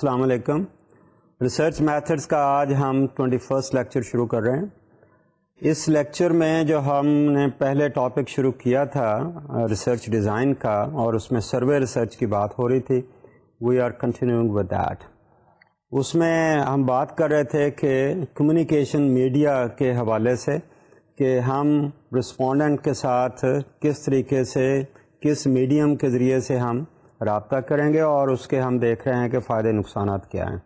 السلام علیکم research methods کا آج ہم ٹوئنٹی فسٹ لیکچر شروع کر رہے ہیں اس لیکچر میں جو ہم نے پہلے ٹاپک شروع کیا تھا ریسرچ ڈیزائن کا اور اس میں سروے ریسرچ کی بات ہو رہی تھی we are continuing with that اس میں ہم بات کر رہے تھے کہ کمیونیکیشن میڈیا کے حوالے سے کہ ہم رسپونڈنٹ کے ساتھ کس طریقے سے کس میڈیم کے ذریعے سے ہم رابطہ کریں گے اور اس کے ہم دیکھ رہے ہیں کہ فائدے نقصانات کیا ہیں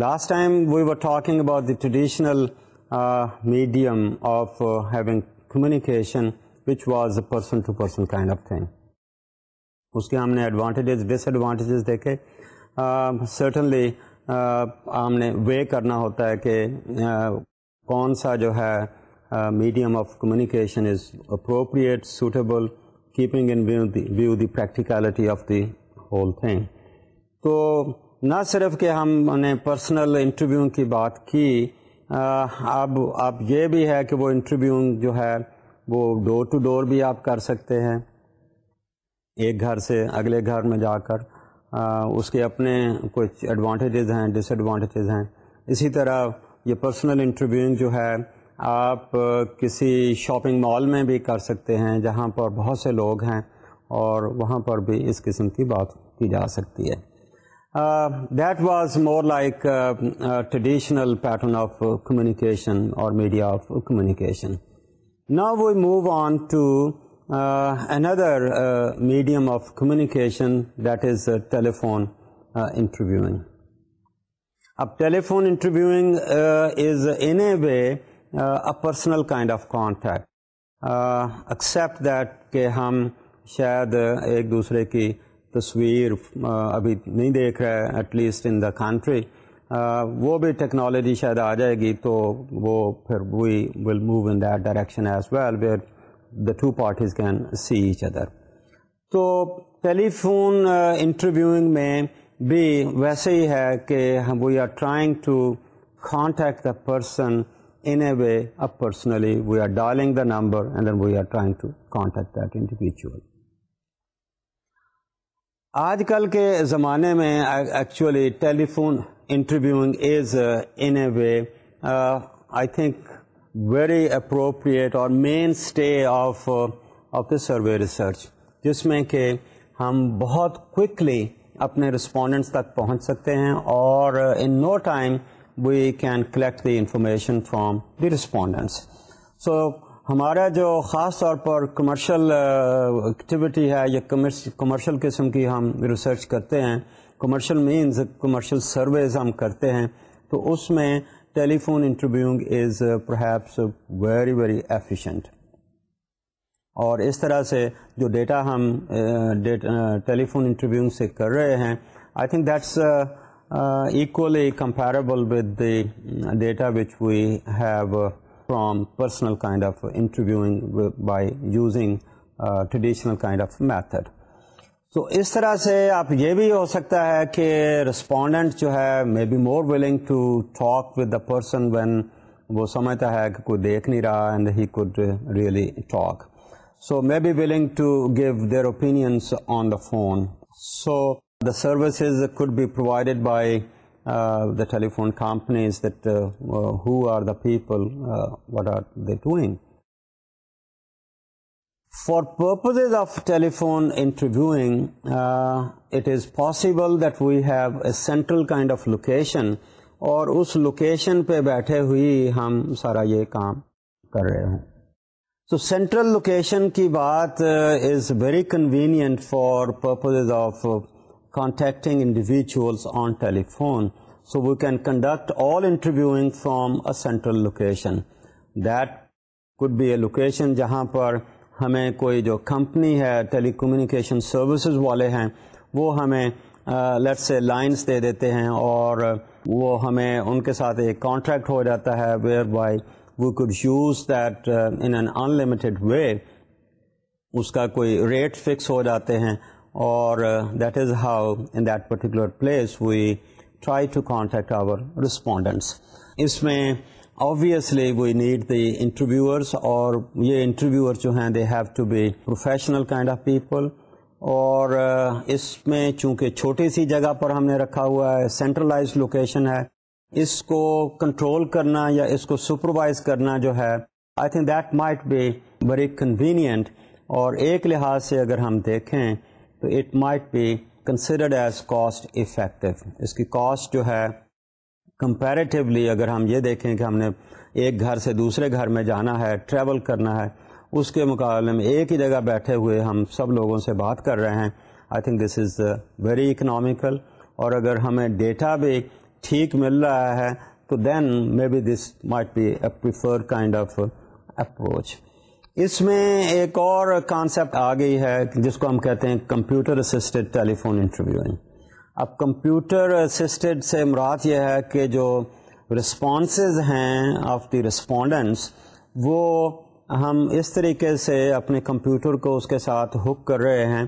last time we were talking about the traditional medium of having communication which was a person to person kind of thing اس کے ہم نے ایڈوانٹیجز ڈس ایڈوانٹیجز دیکھے سرٹنلی ہم نے وے کرنا ہوتا ہے کہ کون سا جو ہے medium of communication is appropriate suitable keeping in view the practicality of the whole thing تو نہ صرف کہ ہم نے پرسنل انٹرویو کی بات کی اب آپ یہ بھی ہے کہ وہ انٹرویو جو ہے وہ ڈور ٹو ڈور بھی آپ کر سکتے ہیں ایک گھر سے اگلے گھر میں جا کر اس کے اپنے کچھ ایڈوانٹیجز ہیں ڈس ایڈوانٹیجز ہیں اسی طرح یہ پرسنل انٹرویو جو ہے آپ کسی شاپنگ مال میں بھی کر سکتے ہیں جہاں پر بہت سے لوگ ہیں اور وہاں پر بھی اس قسم کی بات کی جا سکتی ہے that was more like traditional pattern of communication اور میڈیا آف کمیونیکیشن نا we move on to another medium of communication that is telephone interviewing اب telephone interviewing is in a way personal kind of contact except that کہ ہم شاید ایک دوسرے کی تصویر ابھی نہیں دیکھ رہا ہے at least in the country وہ بھی ٹیکنالوجی شاید آ جائے گی تو وہ پھر we will move in that direction as well where the two parties can see each other تو ٹیلی فون انٹرویوئنگ میں بھی ویسے ہی ہے کہ we are trying to contact the person in a way personally we are dialling the number and then we are trying to contact that individual آج کل کے زمانے میں actually telephone interviewing is in a way I think very appropriate اور mainstay of of the survey research جس میں کہ ہم بہت کوکلی اپنے رسپونڈنٹس تک پہنچ سکتے ہیں اور in no time we can collect the information from the respondents so ہمارا جو خاص طور پر کمرشل ایکٹیویٹی uh, ہے یا کمرشل قسم کی ہم ریسرچ کرتے ہیں کمرشل مینز کمرشل سرویز ہم کرتے ہیں تو اس میں telephone interviewing is perhaps very very efficient اور اس طرح سے جو ڈیٹا ہم ٹیلی فون انٹرویوئنگ سے کر رہے ہیں I think that's equally comparable with the data which we have from personal kind of interview by using traditional of method تو اس طرح سے آپ یہ بھی ہو سکتا ہے کہ رسپونڈنٹ جو ہے may be more willing to talk with the person when وہ سمجھتا ہے کہ کوئی دیکھ نہیں رہا and he could really talk so may be willing to give their opinions on the phone so the services could be provided by the telephone companies though are the people what are the doing for purposes of telephone introducing it is possible that we have a central kind of location اور اس location پہ بیٹھے ہوئی ہم سارا یہ کام کر رہے ہیں سو سینٹرل لوکیشن کی بات is very convenient for purposes of contacting individuals on telephone so we can conduct all interviewing from a central location that could be a location جہاں پر ہمیں کوئی جو کمپنی ہے ٹیلی کمیونیکیشن سروسز والے ہیں وہ ہمیں لیٹس uh, لائنس دے دیتے ہیں اور وہ ہمیں ان کے ساتھ ایک کانٹریکٹ ہو جاتا ہے whereby we could use that in an unlimited way اس کا کوئی ریٹ فکس ہو جاتے ہیں اور that is how in that particular place we try to contact our respondents اس میں obviously we need the interviewers اور یہ انٹرویور جو ہیں اور uh, اس میں چونکہ چھوٹی سی جگہ پر ہم نے رکھا ہوا ہے سینٹرلائز لوکیشن ہے اس کو کنٹرول کرنا یا اس کو سپروائز کرنا جو ہے I think that might be very convenient اور ایک لحاظ سے اگر ہم دیکھیں تو it might be considered as cost effective اس کی کاسٹ جو ہے کمپیریٹیولی اگر ہم یہ دیکھیں کہ ہم نے ایک گھر سے دوسرے گھر میں جانا ہے ٹریول کرنا ہے اس کے مقابلے میں ایک ہی جگہ بیٹھے ہوئے ہم سب لوگوں سے بات کر رہے ہیں I think this is very economical اور اگر ہمیں ڈیٹا بھی ٹھیک مل رہا ہے تو then may be this might be a prefer kind of approach اس میں ایک اور کانسیپٹ آ گئی ہے جس کو ہم کہتے ہیں computer assisted telephone interviewing اب کمپیوٹر اسسٹڈ سے مراد یہ ہے کہ جو رسپانسز ہیں آف دی رسپونڈنٹس وہ ہم اس طریقے سے اپنے کمپیوٹر کو اس کے ساتھ ہک کر رہے ہیں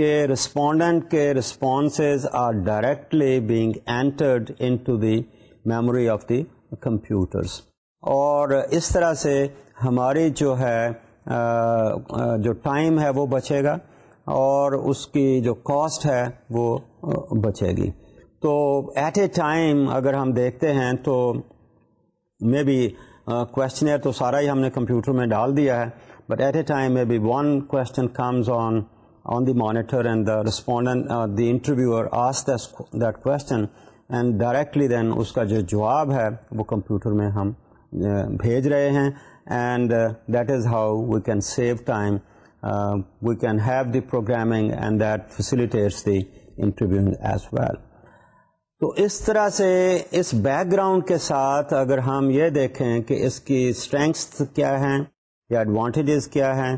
کہ رسپونڈنٹ کے responses are directly being entered into the memory of the computers اور اس طرح سے ہماری جو ہے جو ٹائم ہے وہ بچے گا اور اس کی جو کاسٹ ہے وہ بچے گی تو ایٹ اے ٹائم اگر ہم دیکھتے ہیں تو مے بی کوشچنر تو سارا ہی ہم نے کمپیوٹر میں ڈال دیا ہے but at a time may be one question comes on on the monitor and the respondent the interview as that question and directly then اس کا جو جواب ہے وہ کمپیوٹر میں ہم بھیج رہے ہیں and that is how we can save time we can have the programming and that facilitates the interview as well تو اس طرح سے اس بیک گراؤنڈ کے ساتھ اگر ہم یہ دیکھیں کہ اس کی اسٹرینگس کیا ہیں یا ایڈوانٹیجز کیا ہیں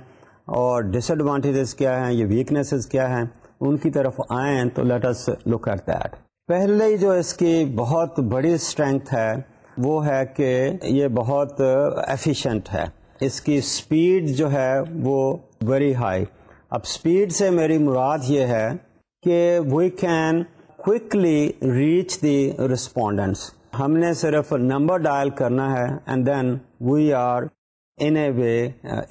اور ڈس ایڈوانٹیجز کیا ہیں یا ویکنیسز کیا ہیں ان کی طرف آئیں تو اس لک ایٹ دیٹ پہلے جو اس کی بہت بڑی اسٹرینگتھ ہے وہ ہے کہ یہ بہت ایفیشینٹ ہے اس کی اسپیڈ جو ہے وہ ویری ہائی اب اسپیڈ سے میری مراد یہ ہے کہ we can quickly reach the respondents ہم نے صرف نمبر ڈائل کرنا ہے and then we are in a way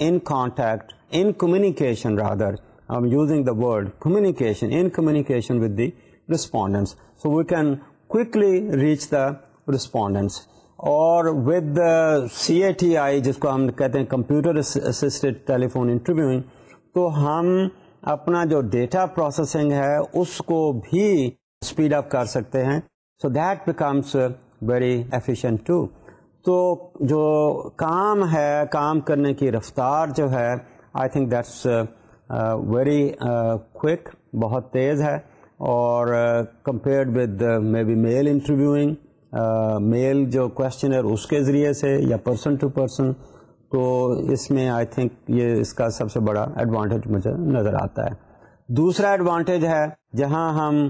in contact in communication rather am using the word communication in communication with the respondents we can quickly reach the respondents اور with C A T I جس کو ہم کہتے ہیں computer tele telephone interviewing تو ہم اپنا جو ڈیٹا پروسیسنگ ہے اس کو بھی اسپیڈ اپ کر سکتے ہیں so that becomes very efficient to تو جو کام ہے کام کرنے کی رفتار جو ہے I think that's very quick بہت تیز ہے اور compared with maybe mail interviewing mail جو کوشچنر اس کے ذریعے سے یا پرسن ٹو پرسن تو اس میں آئی تھنک یہ اس کا سب سے بڑا ایڈوانٹیج مجھے نظر آتا ہے دوسرا ایڈوانٹیج ہے جہاں ہم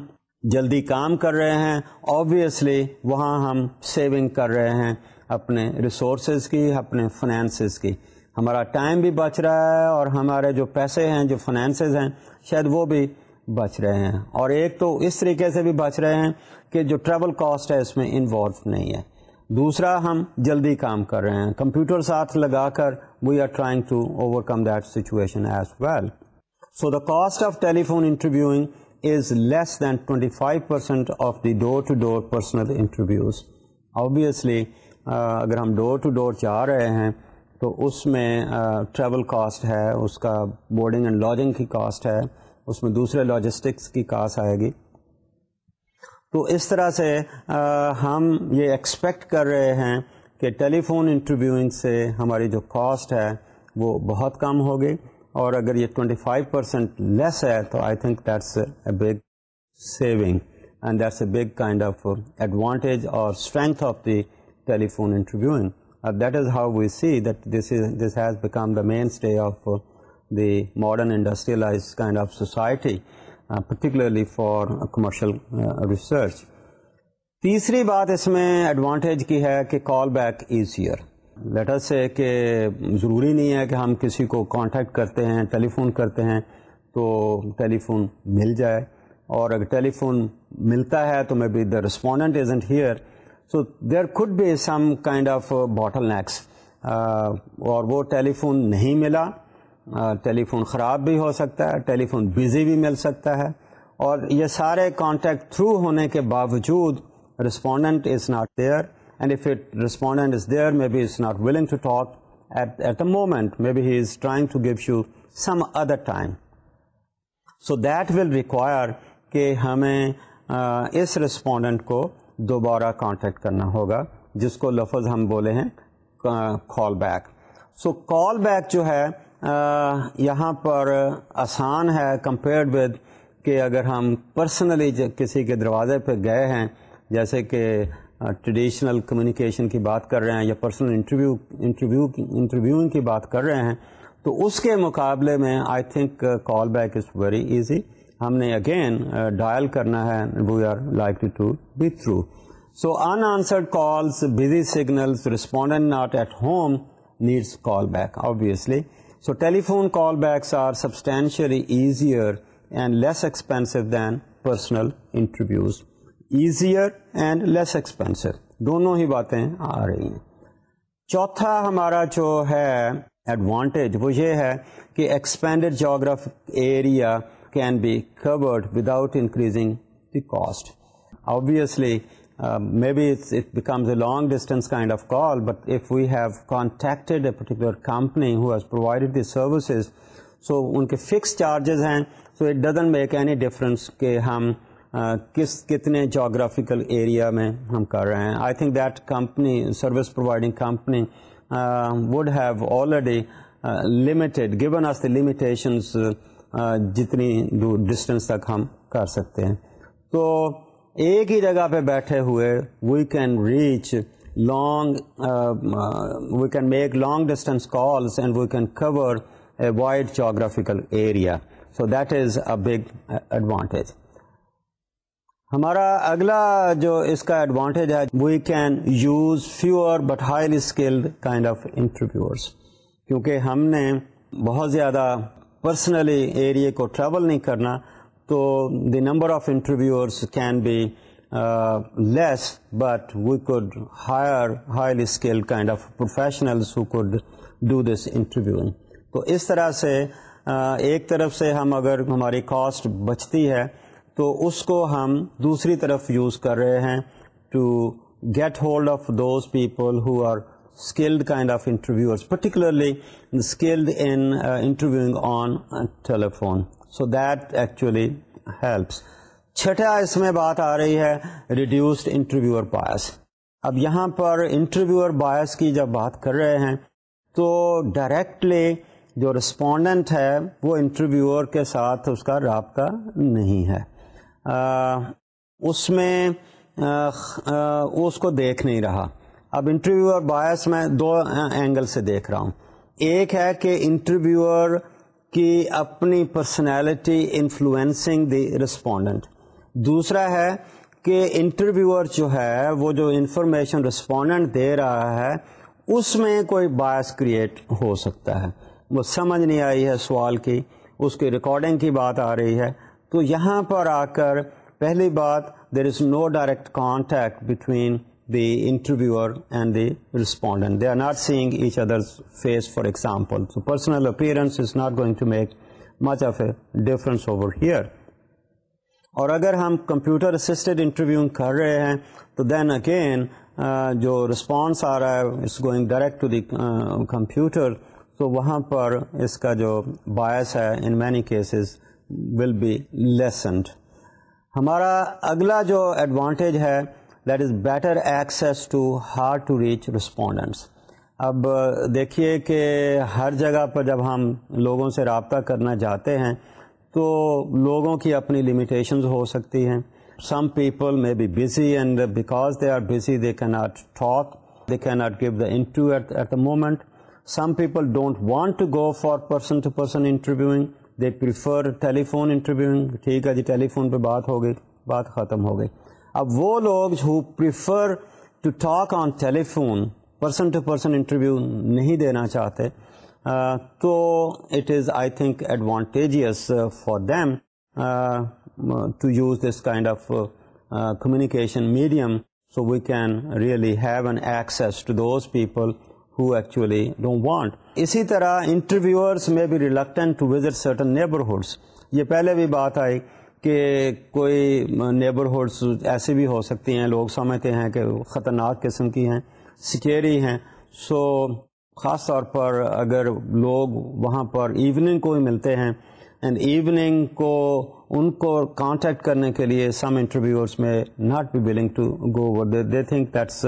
جلدی کام کر رہے ہیں آبویسلی وہاں ہم سیونگ کر رہے ہیں اپنے ریسورسز کی اپنے فنانسز کی ہمارا ٹائم بھی بچ رہا ہے اور ہمارے جو پیسے ہیں جو فنانسز ہیں شاید وہ بھی بچ رہے ہیں اور ایک تو اس طریقے سے بھی بچ رہے ہیں کہ جو ٹریول کاسٹ ہے اس میں انوالو نہیں ہے دوسرا ہم جلدی کام کر رہے ہیں کمپیوٹر ساتھ لگا کر we are trying to overcome that situation as well so the cost of telephone interview is less than twenty five percent of the door to door personal interviews obviously اگر ہم ڈور ٹو ڈور جا رہے ہیں تو اس میں travel cost ہے اس کا بورڈنگ اینڈ لاجنگ کی کاسٹ ہے اس میں دوسرے لاجسٹکس کی کاسٹ آئے گی تو اس طرح سے ہم یہ ایکسپیکٹ کر رہے ہیں کہ ٹیلی فون انٹرویوئنگ سے ہماری جو کاسٹ ہے وہ بہت کم ہوگی اور اگر یہ 25% فائیو پرسینٹ لیس ہے تو I think that's a big saving and that's a big kind of advantage اور strength of the telephone interviewing that is how we see set this has become the mainstay of the modern the modern industrialize kind of society particularly commercial uh, research. تیسری بات اس میں advantage کی ہے کہ call back easier later سے کہ ضروری نہیں ہے کہ ہم کسی کو کانٹیکٹ کرتے ہیں ٹیلی فون کرتے ہیں تو ٹیلی فون مل جائے اور اگر ٹیلی فون ملتا ہے تو may be the respondent isn't here so there could be some kind of bottlenecks اور وہ ٹیلی فون نہیں ملا ٹیلی فون خراب بھی ہو سکتا ہے ٹیلی فون بزی بھی مل سکتا ہے اور یہ سارے کانٹیکٹ تھرو ہونے کے باوجود respondent is not there and if it respondent is there may be is not willing to talk at the moment may be he he is trying to give you some other time so that will require کہ ہمیں اس respondent کو دوبارہ contact کرنا ہوگا جس کو لفظ ہم بولے ہیں call back so call back جو ہے یہاں پر آسان ہے کمپیئرڈ ود کہ اگر ہم پرسنلی کسی کے دروازے پہ گئے ہیں جیسے کہ ٹریڈیشنل کمیونیکیشن کی بات کر رہے ہیں یا پرسنل انٹرویو انٹرویو کی کی بات کر رہے ہیں تو اس کے مقابلے میں I think call back is very easy ہم نے اگین ڈائل کرنا ہے we are like to be through so unanswered calls busy signals respondent not at home needs call back obviously so telephone call backs are substantially easier and less expensive than personal interviews easier and less expensive دونوں ہی باتیں آ رہی ہیں چوتھا ہمارا جو ہے advantage وہ یہ ہے کہ expanded geographic area can be covered without increasing the cost obviously may be it's it becomes a long distance kind of call but if we have contacted a particular company who has provided the services so ان کے fix charges ہیں so it doesn't make any difference کہ ہم کس کتنے geographical area میں ہم کر رہے ہیں I think that company service providing company would have آلریڈیشنس جتنی دور ڈسٹینس تک ہم کر سکتے ہیں تو ایک ہی جگہ پہ بیٹھے ہوئے we can reach long we can make long distance calls and we can cover a wide geographical area so that is a big advantage ہمارا اگلا جو اس کا ایڈوانٹیج ہے we can use fewer but highly skilled kind of interviewers کیونکہ ہم نے بہت زیادہ پرسنلی ایریے کو ٹریول نہیں کرنا تو the number of interviewers can be less but we could hire highly skill kind of professionals who could do this interview تو اس طرح سے uh, ایک طرف سے ہم اگر ہماری کاسٹ بچتی ہے تو اس کو ہم دوسری طرف یوز کر رہے ہیں to get hold of those people who are skilled kind of interviewer particularly skilled in interviewing on telephone so that actually helps چھٹا اس میں بات آ رہی ہے ریڈیوسڈ انٹرویوئر بایس اب یہاں پر انٹرویوئر باعث بایس کی جب بات کر رہے ہیں تو ڈائریکٹلی جو رسپونڈنٹ ہے وہ انٹرویوئر کے ساتھ اس کا رابطہ نہیں ہے آ, اس میں آ, آ, اس کو دیکھ نہیں رہا اب انٹرویوئر باعث بایس میں دو اینگل سے دیکھ رہا ہوں ایک ہے کہ انٹرویور کہ اپنی پرسنالٹی انفلوئنسنگ دی رسپونڈنٹ دوسرا ہے کہ انٹرویور جو ہے وہ جو انفارمیشن رسپونڈنٹ دے رہا ہے اس میں کوئی باعث کریٹ ہو سکتا ہے وہ سمجھ نہیں آئی ہے سوال کی اس کی ریکارڈنگ کی بات آ رہی ہے تو یہاں پر آ کر پہلی بات there is no direct contact between the interviewer and the respondent they are not seeing each other face for example personal appearance is not going to make much of a difference over here اور اگر ہم computer assisted interview کر رہے ہیں تو then again جو response آ رہا ہے it's going direct to the computer تو وہاں پر اس کا جو باعث ہے in many cases will be lessened ہمارا اگلا جو ایڈوانٹیج ہے that is better access to hard to reach respondents اب دیکھیے کہ ہر جگہ پر جب ہم لوگوں سے رابطہ کرنا چاہتے ہیں تو لوگوں کی اپنی لمیٹیشنز ہو سکتی ہیں some people may be busy and because they are busy they can not talk they can not give the interview at the moment some people don't want to go for person to person interviewing they prefer telephone interviewing ٹھیک ہے جی ٹیلی phone پہ بات ہو گئی بات ختم ہو گئی اب وہ لوگ who prefer to talk on telephone person person to interview نہیں دینا چاہتے تو it is I think advantageous for them to use this kind of communication medium so we can really have an access to those people who actually want اسی طرح interviewers میں بھی neighbourhoods یہ پہلے بھی بات آئی کہ کوئی نیبرہڈس ایسے بھی ہو سکتی ہیں لوگ سمجھتے ہیں کہ خطرناک قسم کی ہیں سکیری ہیں سو خاص طور پر اگر لوگ وہاں پر ایوننگ کو ہی ملتے ہیں اینڈ ایوننگ کو ان کو کانٹیکٹ کرنے کے لیے سم انٹرویوز میں not be willing to go over they think that's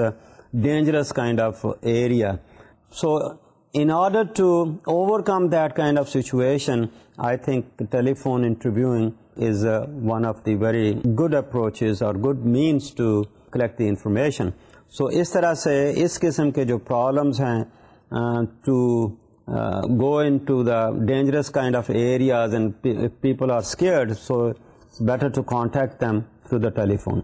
dangerous kind of area so in order to overcome that kind of situation I think telephone interviewing one of the very good approaches اور good means to collect the information so اس طرح سے اس قسم کے جو problems ہیں to go into the dangerous kind of areas and people are scared so better to contact them through the telephone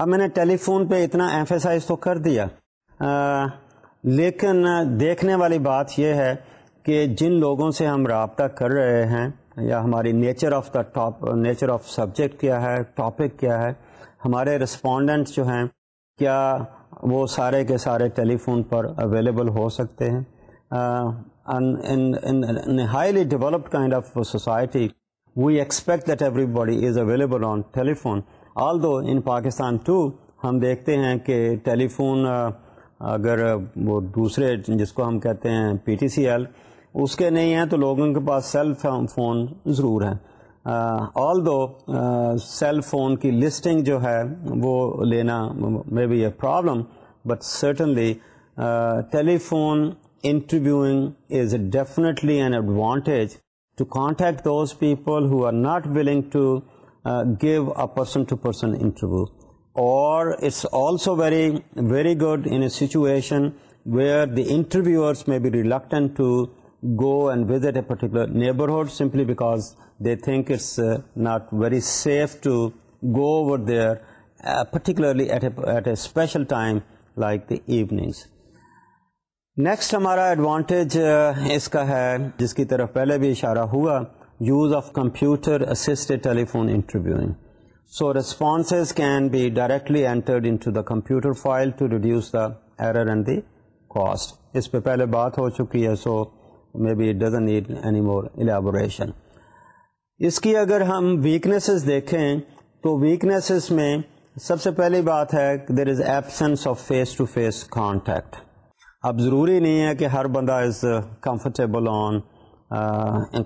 اب میں نے ٹیلیفون پہ اتنا ایفرسائز تو کر دیا لیکن دیکھنے والی بات یہ ہے کہ جن لوگوں سے ہم رابطہ کر رہے ہیں یا ہماری nature of the top nature of subject کیا ہے ٹاپک کیا ہے ہمارے رسپونڈنٹس جو ہیں کیا وہ سارے کے سارے ٹیلی فون پر اویلیبل ہو سکتے ہیں highly developed kind of society we expect that everybody is available on telephone although in Pakistan to ہم دیکھتے ہیں کہ ٹیلی فون اگر وہ دوسرے جس کو ہم کہتے ہیں پی ٹی سی ایل اس کے نہیں ہیں تو لوگوں کے پاس سیل فون ضرور ہیں آل دو سیل فون کی لسٹنگ جو ہے وہ لینا may be a problem but certainly telephone interviewing is definitely an advantage to contact those people who are not willing to give a person to person interview اور it's also very very good in situation where the interviewers may be reluctant to go and visit a particular neighbourhood simply because they think it's not very safe to go over there particularly at a special time like the evenings next ہمارا advantage اس کا ہے جس کی طرف پہلے بھی اشارہ ہوا use of computer assisted telephone interviewing so responses can be directly entered into the computer file to reduce the error and the cost اس پہ پہلے بات ہو چکی ہے so so may be it need any more elaboration اس کی اگر ہم weaknesses دیکھیں تو ویکنیسز میں سب سے پہلی بات ہے there is absence of face to face contact اب ضروری نہیں ہے کہ ہر بندہ is comfortable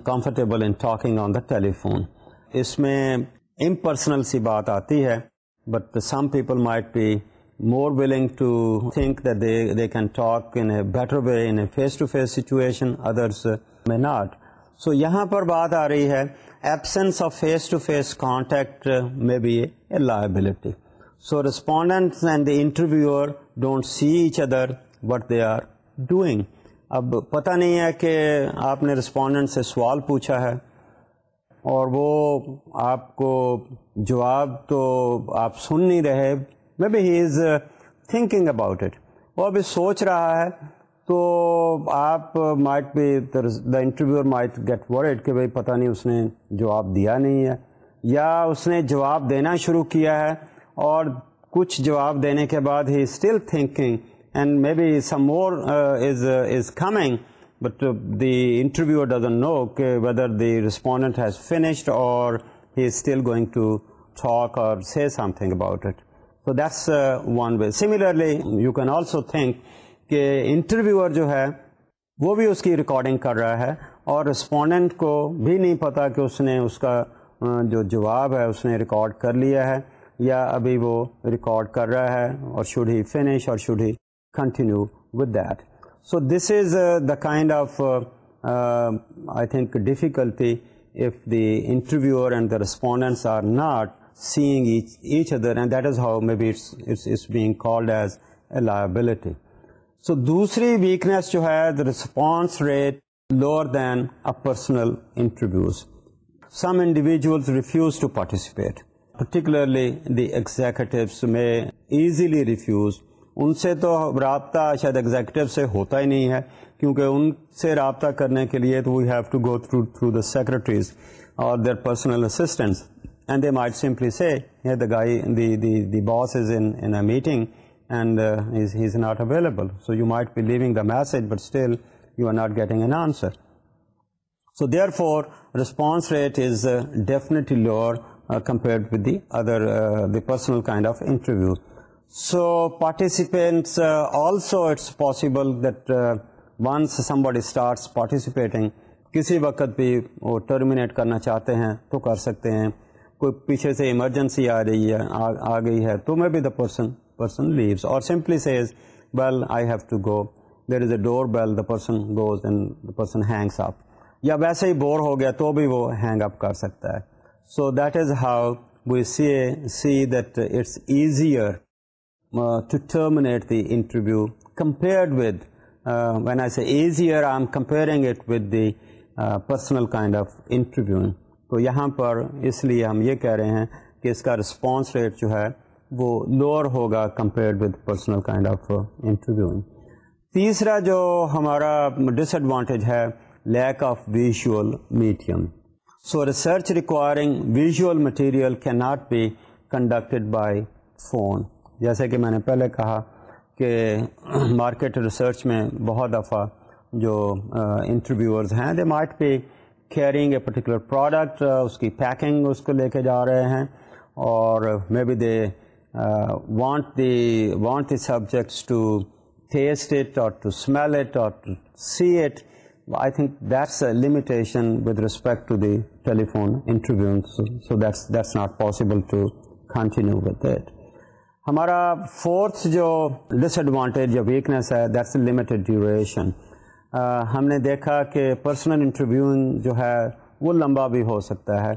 uncomfortable in talking on the telephone اس میں امپرسنل سی بات آتی ہے but some people might be more willing to think they they can talk in a better way in face to face situation others may not so یہاں پر بات آ رہی ہے absence of face to face contact میں liability so respondents and the interview don't see each other what they are doing اب پتا نہیں ہے کہ آپ نے ریسپونڈینٹ سے سوال پوچھا ہے اور وہ آپ کو جواب تو آپ سن نہیں رہے may be he is thinking about it وہ ابھی سوچ رہا ہے تو آپ might be the interview might get worried کہ بھائی پتا نہیں اس نے جواب دیا نہیں ہے یا اس نے جواب دینا شروع کیا ہے اور کچھ جواب دینے کے بعد ہی still thinking and may be some more is is coming but the interview doesn't know کہ whether the respondent has finished or he is still going to talk or say something about it so that's one way similarly you can also think کہ interviewer جو ہے وہ بھی اس کی recording کر رہا ہے اور رسپونڈنٹ کو بھی نہیں پتا کہ اس نے اس کا جو جواب ہے اس نے ریکارڈ کر لیا ہے یا ابھی وہ ریکارڈ کر رہا ہے or should he finish or should he continue with that so this is the kind of I think difficulty if the interviewer and the respondent are not seeing each other and that is how may it's being being called as liability. So دوسری weakness جو ہے response rate lower than a personal interviews some individuals refuse to participate particularly the executives may easily refuse ان سے تو رابطہ شاید executive سے ہوتا ہی نہیں ہے کیونکہ ان سے رابطہ کرنے کے لیے تو we have to go through through the secretaries or their personal assistants and they might simply say the guy the boss is in meeting and he is not available so you might be leaving the message but still you are not getting an answer so therefore response rate is definitely lower compare personal so participants also it's possible that once somebody starts participating کسی وقت بھی وہ terminate کرنا چاہتے ہیں تو کر سکتے ہیں کوئی پیچھے سے ایمرجنسی آ رہی ہے آ گئی ہے تو may be the person person leaves or simply says well I have to go there is a doorbell the person goes and person hangs up یا ویسے ہی بور ہو گیا تو بھی وہ ہینگ اپ کر سکتا ہے so that is how we see a see that it's easier to terminate the interview compared with when I see easier I am comparing it with the personal kind of interview تو یہاں پر اس لیے ہم یہ کہہ رہے ہیں کہ اس کا رسپانس ریٹ جو ہے وہ لوور ہوگا compared with personal kind of interview تیسرا جو ہمارا ڈس ایڈوانٹیج ہے lack of visual medium so research requiring visual material can not be conducted by phone جیسے کہ میں نے پہلے کہا کہ مارکیٹ ریسرچ میں بہت دفعہ جو انٹرویوئرز uh, ہیں they might be carrying a particular product اس کی پیکنگ اس کو لے کے جا رہے ہیں اور may be they want the want the subjects to test it or to smell it or to see it I think that's a limitation with respect to the tele interview so that's that's not possible to continue with that ہمارا fourth جو disadvantage یا weakness ہے that's a limited duration ہم نے دیکھا کہ personal interviewing جو ہے وہ لمبا بھی ہو سکتا ہے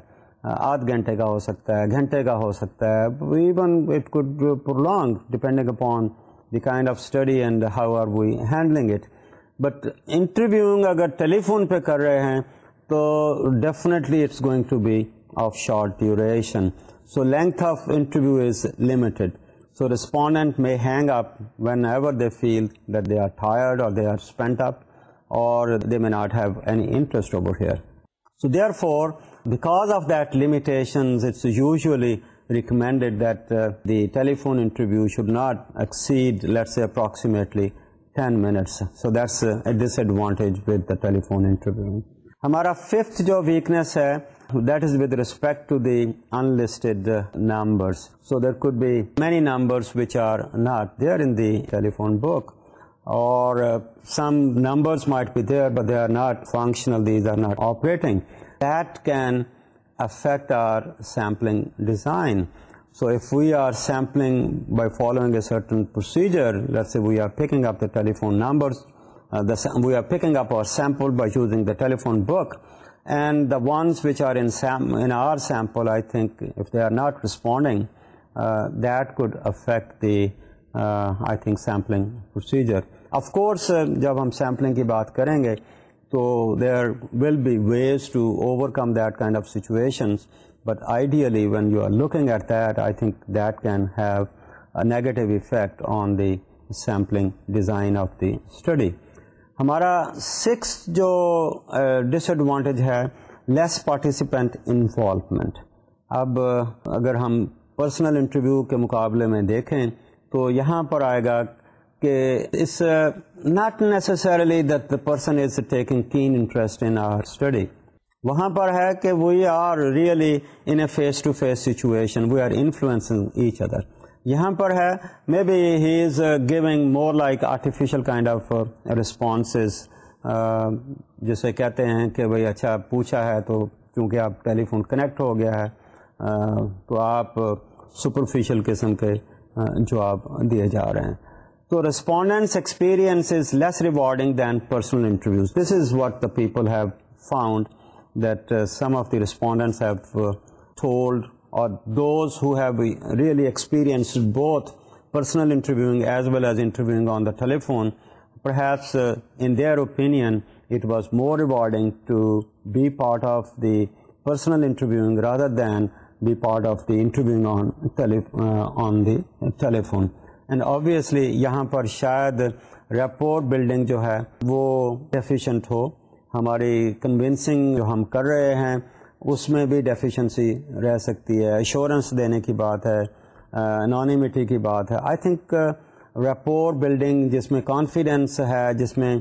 آدھ گھنٹے کا ہو سکتا ہے گھنٹے کا ہو سکتا ہے even it could prolong depending upon the kind of study and how are we handling it but interviewing اگر ٹیلی فون پہ کر رہے ہیں تو definitely it's going to be of short duration so length of interview is limited so respondent may hang up whenever they feel that they are tired or they are spent up the may not have any interest over here so therefore because of that limitation it's usually recommended that telephone should not ایکسیمیٹلی so that's disadvantage with telephone ہمارا fifth جو weakness ہے that is with respect to the unlisted numbers so that could be many numbers which are not in telephone book or uh, some numbers might be there, but they are not functional, these are not operating. That can affect our sampling design. So if we are sampling by following a certain procedure, let's say we are picking up the telephone numbers, uh, we are picking up our sample by using the telephone book, and the ones which are in our sample, I think if they are not responding, uh, that could affect the, I think, sampling procedure. Of course uh, جب ہم sampling کی بات کریں گے تو there will be ways to overcome that kind of situations but ideally when you are looking at that I think that can have a negative effect on the sampling design of the study ہمارا six جو ڈس uh, advantage ہے less participant involvement اب uh, اگر ہم personal interview کے مقابلے میں دیکھیں تو یہاں پر آئے گا کہ is not necessarily the person is taking keen interest in our study وہاں پر ہے کہ we are really in a face to face situation we are influencing each other یہاں پر ہے may be he is giving more like artificial kind of responses جسے کہتے ہیں کہ بھائی اچھا پوچھا ہے تو کیونکہ آپ ٹیلی فون کنیکٹ ہو گیا ہے uh, تو آپ سپرفیشیل uh, قسم کے uh, جواب دیے جا رہے ہیں So respondents' experience is less rewarding than personal interviews. This is what the people have found, that uh, some of the respondents have uh, told, or those who have really experienced both personal interviewing as well as interviewing on the telephone, perhaps uh, in their opinion it was more rewarding to be part of the personal interviewing rather than be part of the interviewing on the telephone. And obviously یہاں پر شاید rapport building جو ہے وہ deficient ہو ہماری convincing جو ہم کر رہے ہیں اس میں بھی ڈیفیشنسی رہ سکتی ہے ایشورنس دینے کی بات ہے انانیمیٹی کی بات ہے آئی تھنک ریپور بلڈنگ جس میں کانفیڈینس ہے جس میں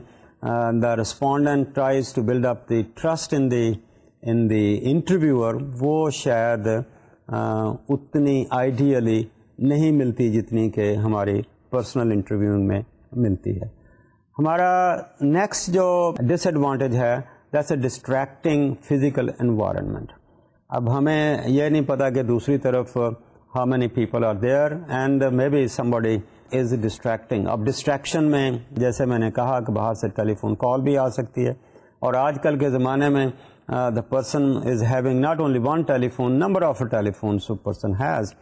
the respondent tries to build up the trust in the in the interviewer وہ شاید uh, اتنی آئیڈیلی نہیں ملتی جتنی کہ ہماری پرسنل انٹرویو میں ملتی ہے ہمارا نیکسٹ جو ڈس ایڈوانٹیج ہے that's a distracting physical environment اب ہمیں یہ نہیں پتا کہ دوسری طرف how many people are there and may be somebody is distracting اب ڈسٹریکشن میں جیسے میں نے کہا کہ باہر سے ٹیلی فون کال بھی آ سکتی ہے اور آج کل کے زمانے میں the person is having not only one telephone number of phone so person has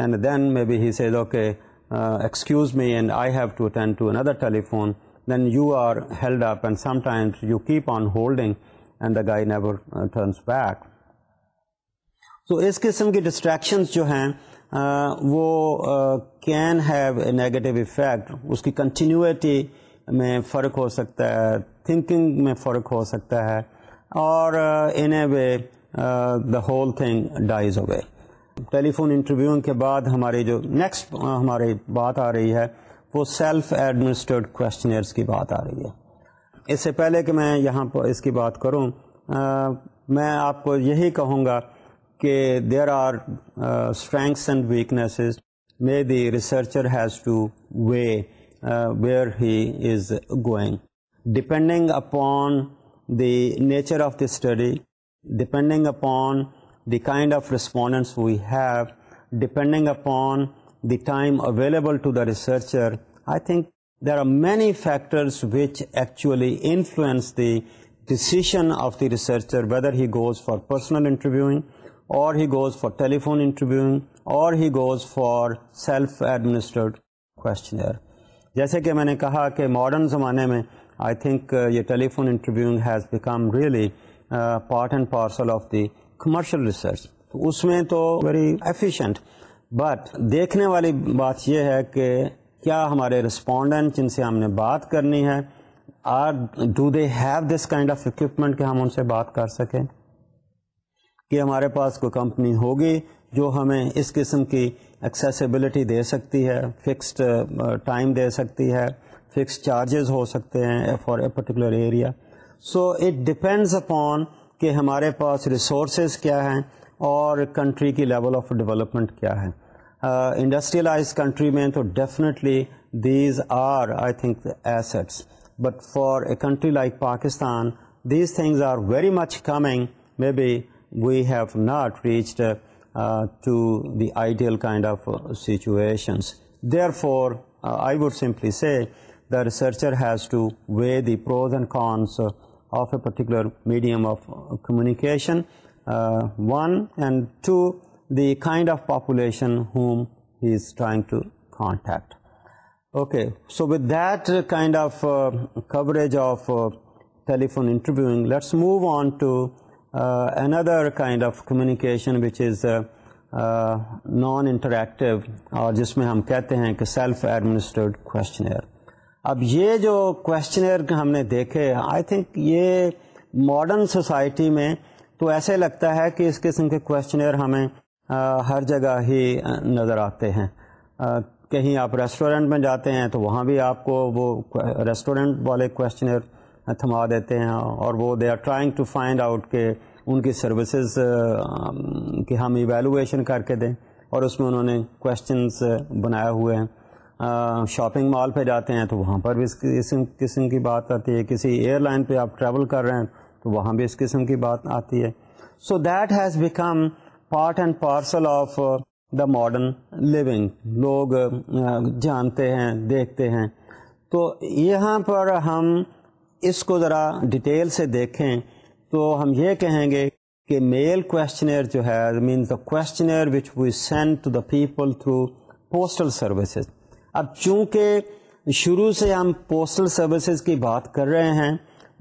and then may be he says okay excuse me and I have to attend to another telephone then you are held up and sometimes you keep on holding and the guy never turns back تو اس قسم کی distractions جو ہیں وہ can have a negative effect اس کی continuity میں فرق ہو سکتا ہے تھنکنگ میں فرق ہو سکتا ہے اور in a way the whole thing dies away telephone interview کے بعد ہماری جو نیکسٹ ہماری بات آ رہی ہے وہ سیلف ایڈمنسٹرڈ کوشچنرس کی بات آ رہی ہے اس سے پہلے کہ میں یہاں پر اس کی بات کروں میں آپ کو یہی کہوں گا کہ there are strengths and weaknesses may the researcher has to weigh where he is going depending upon the nature of the study depending upon the kind of respondents we have depending upon the time available to the researcher I think there are many factors which actually influence the decision of the researcher whether he goes for personal interviewing or he goes for telephone interviewing or he goes for self administrate کو جیسے کہ میں نے کہا کہ modern زمانے میں I think you telephone interview has become really part and parcel of the commercial research اس میں تو ویری ایفیشینٹ بٹ دیکھنے والی بات یہ ہے کہ کیا ہمارے رسپونڈنٹ جن سے ہم نے بات کرنی ہے are do they have this kind of equipment کہ ہم ان سے بات کر سکیں کہ ہمارے پاس کوئی کمپنی ہوگی جو ہمیں اس قسم کی ایکسیسیبلٹی دے سکتی ہے فکسڈ ٹائم uh, دے سکتی ہے فکس چارجز ہو سکتے ہیں for a particular area so it depends upon کہ ہمارے پاس ریسورسز کیا ہیں اور کنٹری کی لیول آف ڈیولپمنٹ کیا ہے انڈسٹریلائز کنٹری میں تو definitely these are I think assets but for a country like Pakistan these things are very much coming may be we have not reached to the ideal kind of situations therefore I would simply say the researcher has to weigh the pros and cons particular medium of communication one and two the kind of population whom he is trying to contact okay so with that kind of coverage of telephone interview move on to another kind of communication which is non interactive جس میں ہم کہتے ہیں کہ self administrate کو اب یہ جو کوشچنر ہم نے دیکھے آئی تھنک یہ ماڈرن سوسائٹی میں تو ایسے لگتا ہے کہ اس قسم کے کوشچنر ہمیں ہر جگہ ہی نظر آتے ہیں کہیں آپ ریسٹورینٹ میں جاتے ہیں تو وہاں بھی آپ کو وہ ریسٹورینٹ والے کوشچنر تھما دیتے ہیں اور وہ they are trying to find out کے ان کی سروسز کی ہم ایویلویشن کر کے دیں اور اس میں انہوں نے کوشچنس بنائے ہوئے ہیں شاپنگ مال پہ جاتے ہیں تو وہاں پر بھی اس قسم کی بات آتی ہے کسی ایئر لائن پہ آپ ٹریول کر رہے ہیں تو وہاں بھی اس قسم کی بات آتی ہے so that has become part and parcel of the modern living لوگ جانتے ہیں دیکھتے ہیں تو یہاں پر ہم اس کو ذرا ڈیٹیل سے دیکھیں تو ہم یہ کہیں گے کہ میل کوشچنر جو ہے means the questionnaire which we send to the people through postal services اب چونکہ شروع سے ہم پوسٹل سروسز کی بات کر رہے ہیں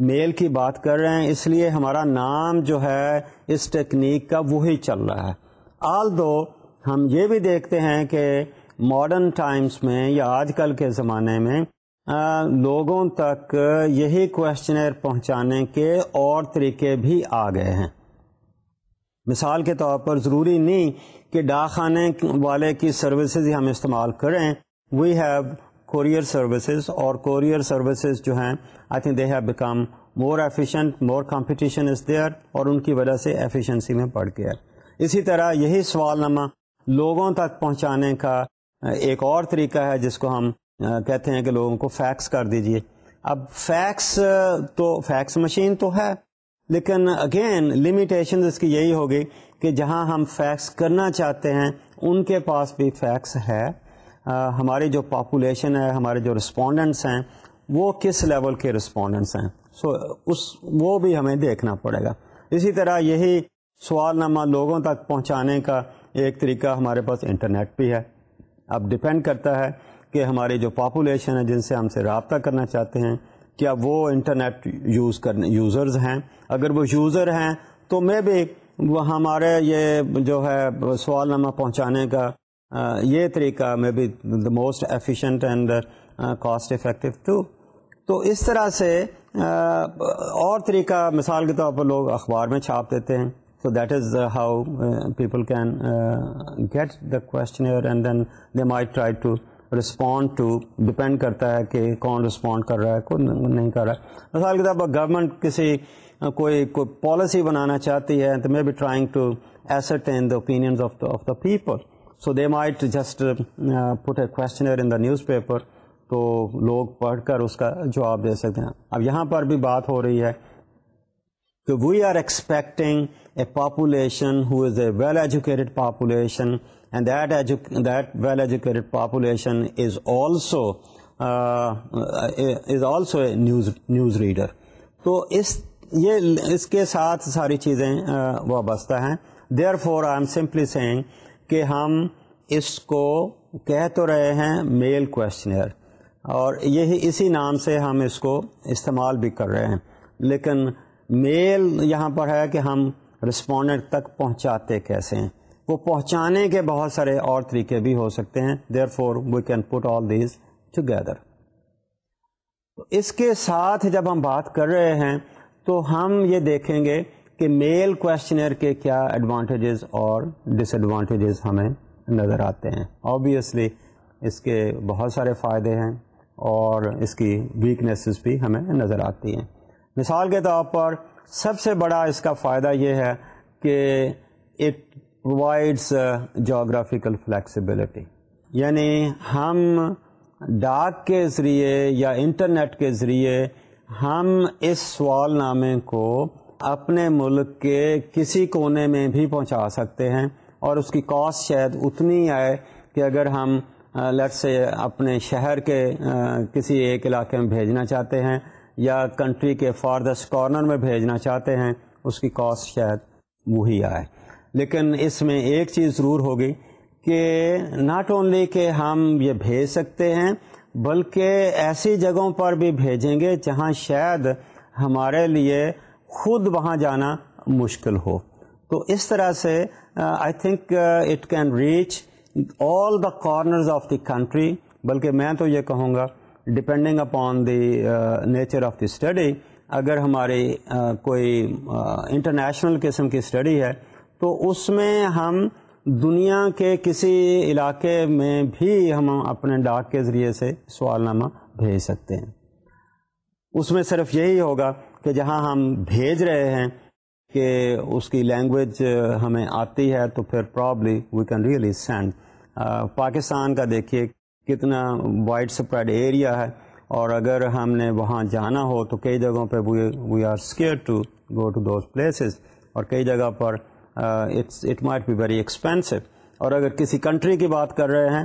میل کی بات کر رہے ہیں اس لیے ہمارا نام جو ہے اس ٹیکنیک کا وہی چل رہا ہے آل دو ہم یہ بھی دیکھتے ہیں کہ ماڈرن ٹائمز میں یا آج کل کے زمانے میں آ, لوگوں تک یہی کوشچنر پہنچانے کے اور طریقے بھی آ گئے ہیں مثال کے طور پر ضروری نہیں کہ ڈاک خانے والے کی سروسز ہم استعمال کریں وی ہیو کوریئر سروسز اور کوریئر سروسز جو ہیں I think they have become more efficient more competition is there اور ان کی وجہ سے ایفیشینسی میں بڑھ گیا اسی طرح یہی سوال نامہ لوگوں تک پہنچانے کا ایک اور طریقہ ہے جس کو ہم کہتے ہیں کہ لوگوں کو فیکس کر دیجئے اب فیکس تو فیکس مشین تو ہے لیکن اگین لمیٹیشن اس کی یہی ہوگی کہ جہاں ہم فیکس کرنا چاہتے ہیں ان کے پاس بھی فیکس ہے ہماری جو پاپولیشن ہے ہمارے جو رسپونڈنٹس ہیں وہ کس لیول کے رسپونڈنٹس ہیں سو اس وہ بھی ہمیں دیکھنا پڑے گا اسی طرح یہی سوال نامہ لوگوں تک پہنچانے کا ایک طریقہ ہمارے پاس انٹرنیٹ بھی ہے اب ڈپینڈ کرتا ہے کہ ہماری جو پاپولیشن ہے جن سے ہم سے رابطہ کرنا چاہتے ہیں کیا وہ انٹرنیٹ یوز کرنے یوزرز ہیں اگر وہ یوزر ہیں تو میں بھی وہ ہمارے یہ جو ہے سوال نامہ پہنچانے کا یہ طریقہ may be the most efficient and cost effective too تو اس طرح سے اور طریقہ مثال کے طور پر لوگ اخبار میں چھاپ دیتے ہیں so that is how people can get the questionnaire and then they may try to respond to depend کرتا ہے کہ کون رسپونڈ کر رہا ہے کون نہیں کر رہا ہے مثال کے طور پر گورنمنٹ کسی کوئی کوئی پالیسی بنانا چاہتی ہے تو may be trying to ascertain the opinions of of the people so they might just put a questionnaire in the newspaper تو لوگ پڑھ کر اس کا جواب دے سکتے ہیں اب یہاں پر بھی بات ہو رہی ہے کہ we are expecting a population who is a well educated population and that that well educated population is is also also a news news reader تو اس یہ اس کے ساتھ ساری چیزیں uh, وابستہ ہیں therefore I simply saying کہ ہم اس کو کہہ تو رہے ہیں میل کوشچنر اور یہی اسی نام سے ہم اس کو استعمال بھی کر رہے ہیں لیکن میل یہاں پر ہے کہ ہم رسپونڈنٹ تک پہنچاتے کیسے ہیں وہ پہنچانے کے بہت سارے اور طریقے بھی ہو سکتے ہیں therefore we can put all these together اس کے ساتھ جب ہم بات کر رہے ہیں تو ہم یہ دیکھیں گے کہ میل کوشچنر کے کیا ایڈوانٹیجز اور ڈس ایڈوانٹیجز ہمیں نظر آتے ہیں آبویسلی اس کے بہت سارے فائدے ہیں اور اس کی ویکنیسز بھی ہمیں نظر آتی ہیں مثال کے طور پر سب سے بڑا اس کا فائدہ یہ ہے کہ اٹ پرووائڈس جاگرافیکل فلیکسیبلٹی یعنی ہم ڈاک کے ذریعے یا انٹرنیٹ کے ذریعے ہم اس سوال نامے کو اپنے ملک کے کسی کونے میں بھی پہنچا سکتے ہیں اور اس کی کاسٹ شاید اتنی آئے کہ اگر ہم لٹ سے اپنے شہر کے کسی ایک علاقے میں بھیجنا چاہتے ہیں یا کنٹری کے فاردسٹ کارنر میں بھیجنا چاہتے ہیں اس کی کاسٹ شاید وہی آئے لیکن اس میں ایک چیز ضرور ہوگی کہ ناٹ اونلی کہ ہم یہ بھیج سکتے ہیں بلکہ ایسی جگہوں پر بھی بھیجیں گے جہاں شاید ہمارے لیے خود وہاں جانا مشکل ہو تو اس طرح سے I think it can reach all the corners of the country بلکہ میں تو یہ کہوں گا depending upon the nature of the study اگر ہماری uh, کوئی انٹرنیشنل uh, قسم کی اسٹڈی ہے تو اس میں ہم دنیا کے کسی علاقے میں بھی ہم اپنے ڈاک کے ذریعے سے سوال نامہ بھیج سکتے ہیں اس میں صرف یہی ہوگا کہ جہاں ہم بھیج رہے ہیں کہ اس کی لینگویج ہمیں آتی ہے تو پھر probably we can really send Pakistan کا دیکھیے کتنا وائڈ اسپریڈ ایریا ہے اور اگر ہم نے وہاں جانا ہو تو کئی جگہوں پہ we are scared to go to those places اور کئی جگہ پر it might be very expensive اور اگر کسی کنٹری کی بات کر رہے ہیں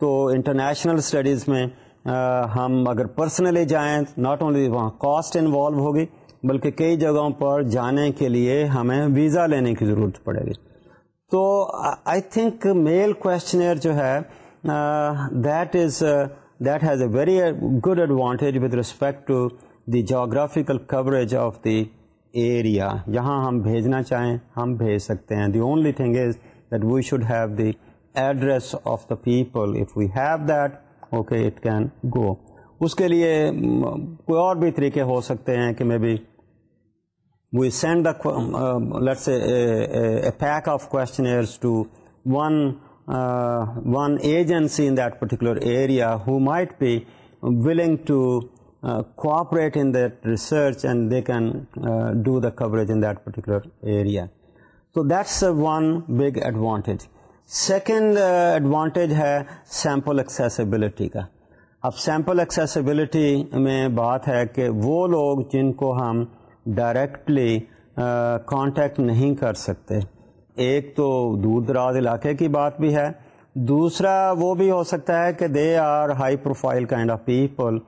تو انٹرنیشنل اسٹڈیز میں ہم اگر پرسنلی جائیں ناٹ اونلی وہاں کاسٹ انوالو ہوگی بلکہ کئی جگہوں پر جانے کے لیے ہمیں ویزا لینے کی ضرورت پڑے گی تو آئی تھنک میل کوشچنر جو ہے that is that has a very good advantage with respect to the geographical coverage of the area یہاں ہم بھیجنا چاہیں ہم بھیج سکتے ہیں the only thing is that we should have the address of the people if we have that okay it can go اس کے لیے کوئی اور بھی طریقے ہو سکتے ہیں کہ may be we send the a pack of to one one agency in that particular area who might be willing to cooperate in that research and they can do the coverage in that particular area so that's one big advantage second advantage ہے sample accessibility کا اب sample accessibility میں بات ہے کہ وہ لوگ جن کو ہم ڈائریکٹلی کانٹیکٹ نہیں کر سکتے ایک تو دور دراز علاقے کی بات بھی ہے دوسرا وہ بھی ہو سکتا ہے کہ they are high profile kind of people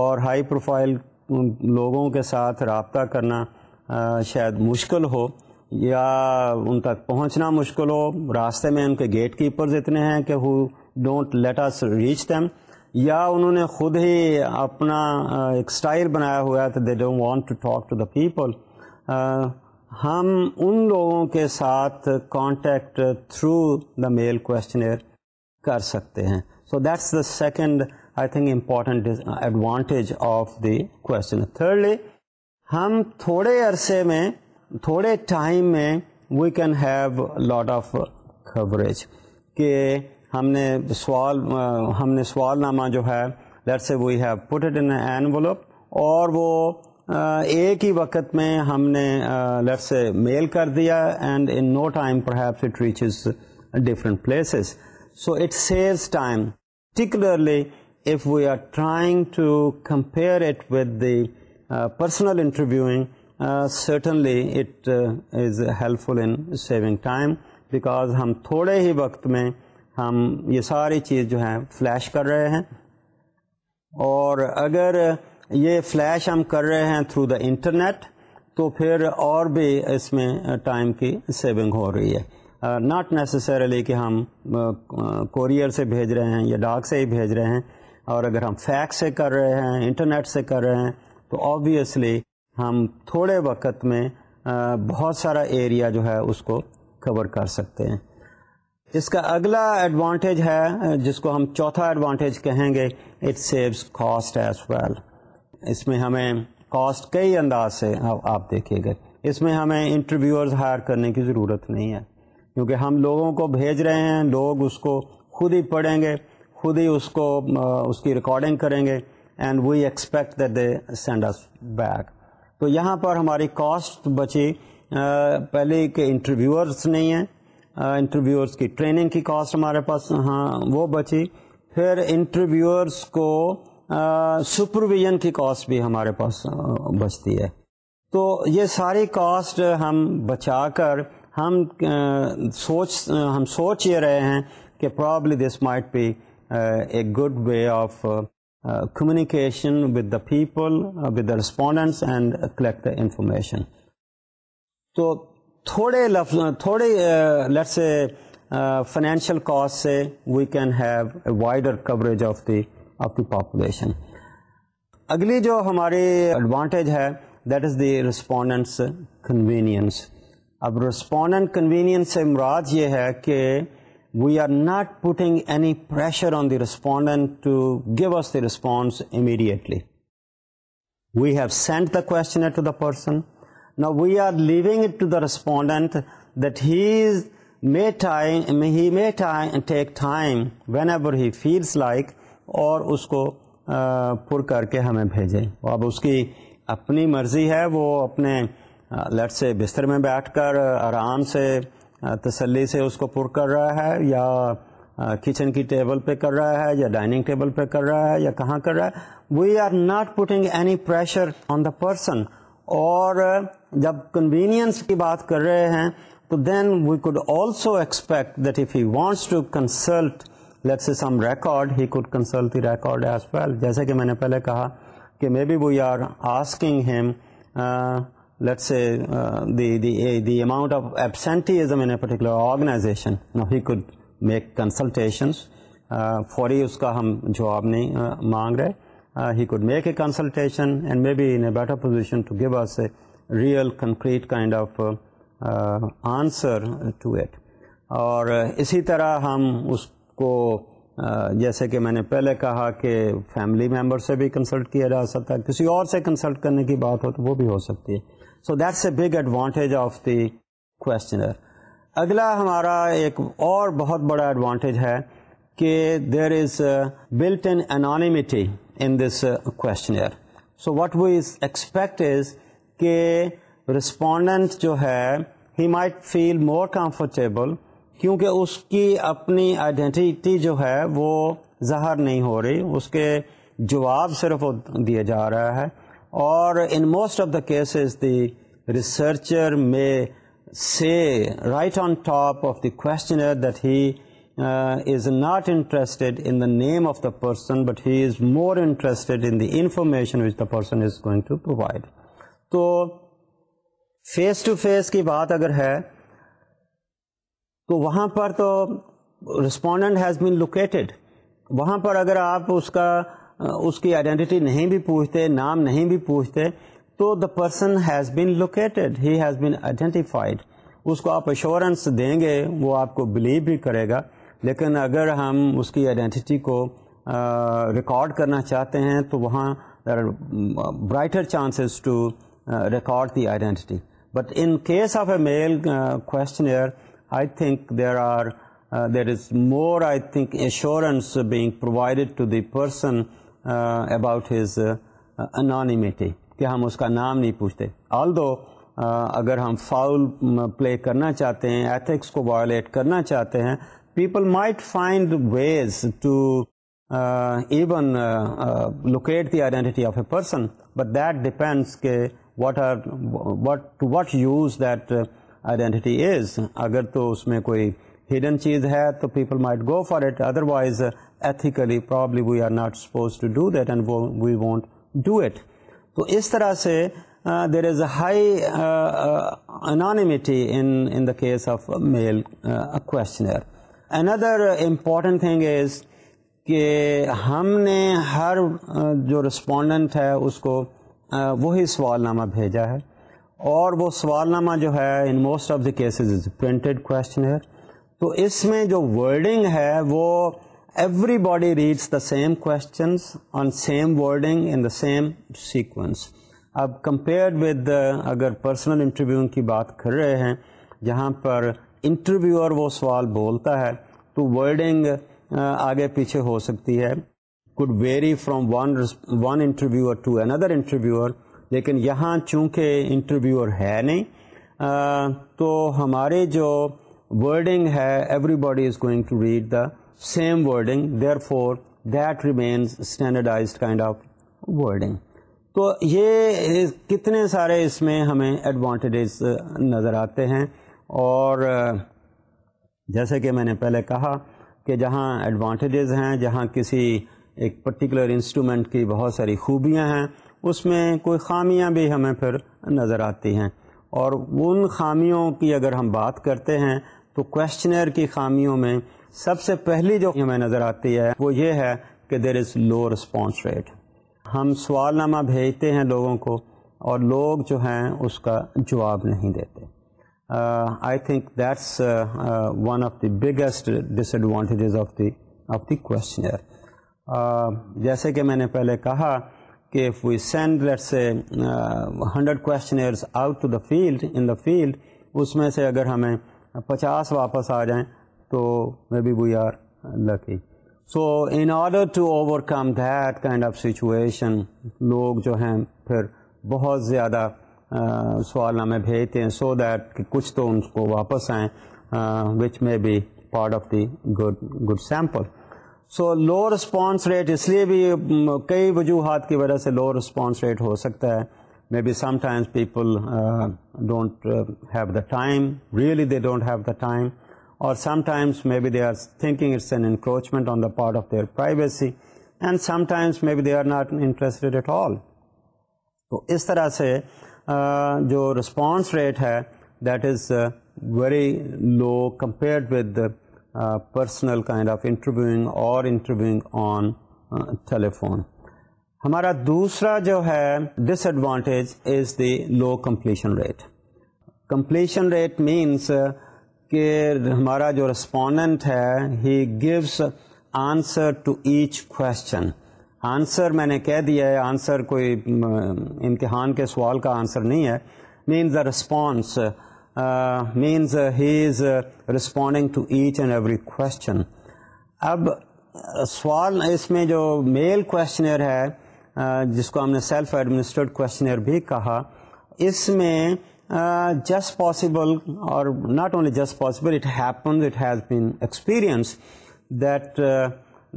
اور ہائی پروفائل لوگوں کے ساتھ رابطہ کرنا شاید مشکل ہو یا ان تک پہنچنا مشکل ہو راستے میں ان کے گیٹ کیپرز اتنے ہیں کہ who don't let us reach them یا انہوں نے خود ہی اپنا ایک اسٹائل بنایا ہوا ہے they don't want to talk to the people ہم ان لوگوں کے ساتھ contact through the mail questionnaire کر سکتے ہیں so that's the second I think important advantage of the question thirdly ہم تھوڑے عرصے میں تھوڑے ٹائم میں we can have lot of coverage کہ ہم نے سوال ہم نے سوال نامہ جو ہے late say we have put it in اور وہ ایک ہی وقت میں ہم نے لیٹ سے میل کر دیا and in no time perhaps it reaches different places so it saves time particularly if we are trying to compare it with the personal interviewing certainly it is helpful in saving time because ہم تھوڑے ہی وقت میں ہم یہ ساری چیز جو ہے فلیش کر رہے ہیں اور اگر یہ فلیش ہم کر رہے ہیں تھرو دا انٹرنیٹ تو پھر اور بھی اس میں ٹائم uh, کی سیونگ ہو رہی ہے ناٹ uh, نیسسریلی کہ ہم کوریئر uh, سے بھیج رہے ہیں یا ڈاک سے ہی بھیج رہے ہیں اور اگر ہم فیکس سے کر رہے ہیں انٹرنیٹ سے کر رہے ہیں تو آبویسلی ہم تھوڑے وقت میں بہت سارا ایریا جو ہے اس کو کور کر سکتے ہیں اس کا اگلا ایڈوانٹیج ہے جس کو ہم چوتھا ایڈوانٹیج کہیں گے it saves cost as well اس میں ہمیں کاسٹ کئی انداز سے آپ دیکھیے گے اس میں ہمیں انٹرویورز ہائر کرنے کی ضرورت نہیں ہے کیونکہ ہم لوگوں کو بھیج رہے ہیں لوگ اس کو خود ہی پڑھیں گے خود ہی اس کو اس کی ریکارڈنگ کریں گے and we expect that they send us back تو یہاں پر ہماری کاسٹ بچی پہلے کہ انٹرویورس نہیں ہیں انٹرویورس کی ٹریننگ کی کاسٹ ہمارے پاس ہاں وہ بچی پھر انٹرویورس کو سپرویژن کی کاسٹ بھی ہمارے پاس بچتی ہے تو یہ ساری کاسٹ ہم بچا کر ہم سوچ ہم سوچ یہ رہے ہیں کہ probably this might be a good way of communication with the people with the respondents and collect information تو تھوڑے تھوڑے لفظ uh, uh, سے فائنینشیل کاسٹ سے we can have a wider coverage of the of the population اگلی جو ہماری advantage ہے that is the respondents convenience اب رسپونڈنٹ کنوینئنس سے مراد یہ ہے کہ we are not putting any pressure on the respondent to give us the response immediately we have send the کو person we are leaving to the respondent that he may take time whenever he feels like اور اس کو پر کر کے ہمیں بھیجیں اب اس کی اپنی مرضی ہے وہ اپنے لٹ سے بستر میں بیٹھ کر آرام سے تسلی سے اس کو پر کر رہا ہے یا کچن کی ٹیبل پہ کر رہا ہے یا ڈائننگ ٹیبل پہ کر رہا ہے یا کہاں کر رہا ہے we are not putting any pressure on the person اور جب کنوینئنس کی بات کر رہے ہیں تو then we could also expect that if he wants to consult some record he could consult the record as well جیسے کہ میں نے پہلے کہا کہ may be we are asking him let's say uh, the the uh, the amount of absenteeism in a particular organization you know he could make consultations فوری اس کا ہم جواب نہیں مانگ رہے he could make a consultation and maybe in a better position to give us a real concrete kind of answer to it اور اسی طرح ہم اس کو جیسے کہ میں نے پہلے کہا کہ فیملی ممبر سے بھی کنسلٹ کیا جا سکتا ہے کسی اور سے کنسلٹ کرنے کی بات ہو تو وہ بھی ہو سکتی ہے so that's a big advantage of the questionnaire اگلا ہمارا ایک اور بہت بڑا ایڈوانٹیج ہے کہ there is built in anonymity in this questionnaire so we is expect is کہ رسپونڈنٹ جو ہے he might feel more comfortable کیونکہ اس کی اپنی آئیڈینٹی جو ہے وہ ظاہر نہیں ہو رہی اس کے جواب صرف دیا جا رہا ہے اور in most of the cases the researcher میں سے right on top of the questionnaire that he is not in the name of the person but he is more interested in the information which the person is going to provide تو face to face کی بات اگر ہے تو وہاں پر تو respondent has been located وہاں پر اگر آپ اس کا اس کی آئیڈینٹی نہیں بھی پوچھتے نام نہیں بھی پوچھتے تو the person has been located he has been identified اس کو آپ ایشورنس دیں گے وہ آپ کو بلیو بھی کرے گا لیکن اگر ہم اس کی آئیڈینٹی کو ریکارڈ کرنا چاہتے ہیں تو وہاں brighter chances to record the identity but in case of a mail questionnaire I think there are there is more I think assurance being provided to the person about his anonymity کہ ہم اس کا نام نہیں پوچھتے آل دو اگر ہم foul پلے کرنا چاہتے ہیں ایتھکس کو وائلیٹ کرنا چاہتے ہیں people might find ways to even locate the identity of a person but that depends کہ what are what what use that identity is اگر تو اس میں کوئی ہڈن چیز ہے تو people might go for it otherwise ethically probably we are not suppose to do that and we want do it تو اس طرح سے there is a high anonymity in the case of mail questionnaire another thing is کہ ہم نے ہر جو respondent ہے اس کو وہی سوال نامہ بھیجا ہے اور وہ سوال نامہ جو ہے in most of the cases is printed questionnaire تو اس میں جو ورڈنگ ہے وہ everybody reads the same questions on same wording in the same sequence اب کمپیئر ود اگر پرسنل انٹرویو کی بات کر رہے ہیں جہاں پر انٹرویوئر وہ سوال بولتا ہے تو ورڈنگ آگے پیچھے ہو سکتی ہے could vary from one one interviewer to another interviewer لیکن یہاں چونکہ انٹرویور ہے نہیں تو ہمارے جو ورڈنگ ہے everybody is going to read the same wording therefore that remains standardised kind of wording تو یہ کتنے سارے اس میں ہمیں ایڈوانٹیجز نظر آتے ہیں اور جیسے کہ میں نے پہلے کہا کہ جہاں ایڈوانٹیجز ہیں جہاں کسی ایک پرٹیکولر انسٹرومنٹ کی بہت ساری خوبیاں ہیں اس میں کوئی خامیاں بھی ہمیں پھر نظر آتی ہیں اور ان خامیوں کی اگر ہم بات کرتے ہیں تو کوشچنر کی خامیوں میں سب سے پہلی جو ہمیں نظر آتی ہے وہ یہ ہے کہ there is low response rate ہم سوال نامہ بھیجتے ہیں لوگوں کو اور لوگ جو ہیں اس کا جواب نہیں دیتے I think that's one of the biggest disadvantages of the of the questionnaire جیسے کہ میں نے پہلے کہا کہ if we send let say hundred questionnaires out to the field in the field اس میں سے اگر ہمیں پچاس واپس آ جائیں تو may be we are lucky so in order to overcome that kind of situation لوگ جو ہیں پھر بہت زیادہ سوال ہمیں بھیجتے ہیں سو دیٹ کہ کچھ تو ان کو واپس آئیں which may be part of the good sample so low response rate اس لیے بھی کئی وجوہات کی وجہ سے لو رسپانس ریٹ ہو سکتا ہے maybe sometimes people don't have the time really they don't have the time اور sometimes maybe they are thinking it's an encroachment on the part of their privacy and sometimes maybe they are not interested at all تو اس طرح سے جو response rate ہے that is very low compared with personal kind of interviewing اور interviewing on telephone ہمارا دوسرا جو ہے disadvantage is the low completion rate completion rate means کہ ہمارا جو رسپونڈنٹ ہے he gives answer to each question answer میں نے کہہ دیا ہے آنسر کوئی امتحان کے سوال کا آنسر نہیں ہے means a response means he is responding to each and every question اب سوال اس میں جو میل کوشچنر ہے جس کو ہم نے سیلف ایڈمنسٹریٹ کوشچنر بھی کہا اس میں جسٹ پاسبل اور not only just possible it happen it has been experience that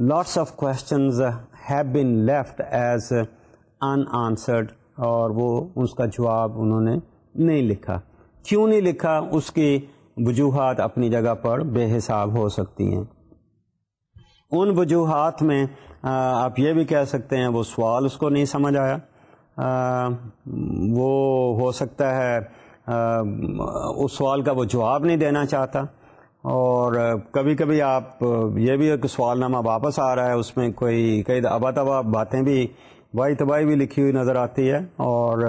lots of questions have been left as unanswered اور وہ اس کا جواب انہوں نے نہیں لکھا کیوں نہیں لکھا اس کی وجوہات اپنی جگہ پر بے حساب ہو سکتی ہیں ان وجوہات میں آپ یہ بھی کہہ سکتے ہیں وہ سوال اس کو نہیں سمجھ آیا وہ ہو سکتا ہے اس سوال کا وہ جواب نہیں دینا چاہتا اور کبھی کبھی آپ یہ بھی کہ نامہ واپس آ رہا ہے اس میں کوئی کئی ابا تبا باتیں بھی واہ تباہی بھی لکھی ہوئی نظر آتی ہے اور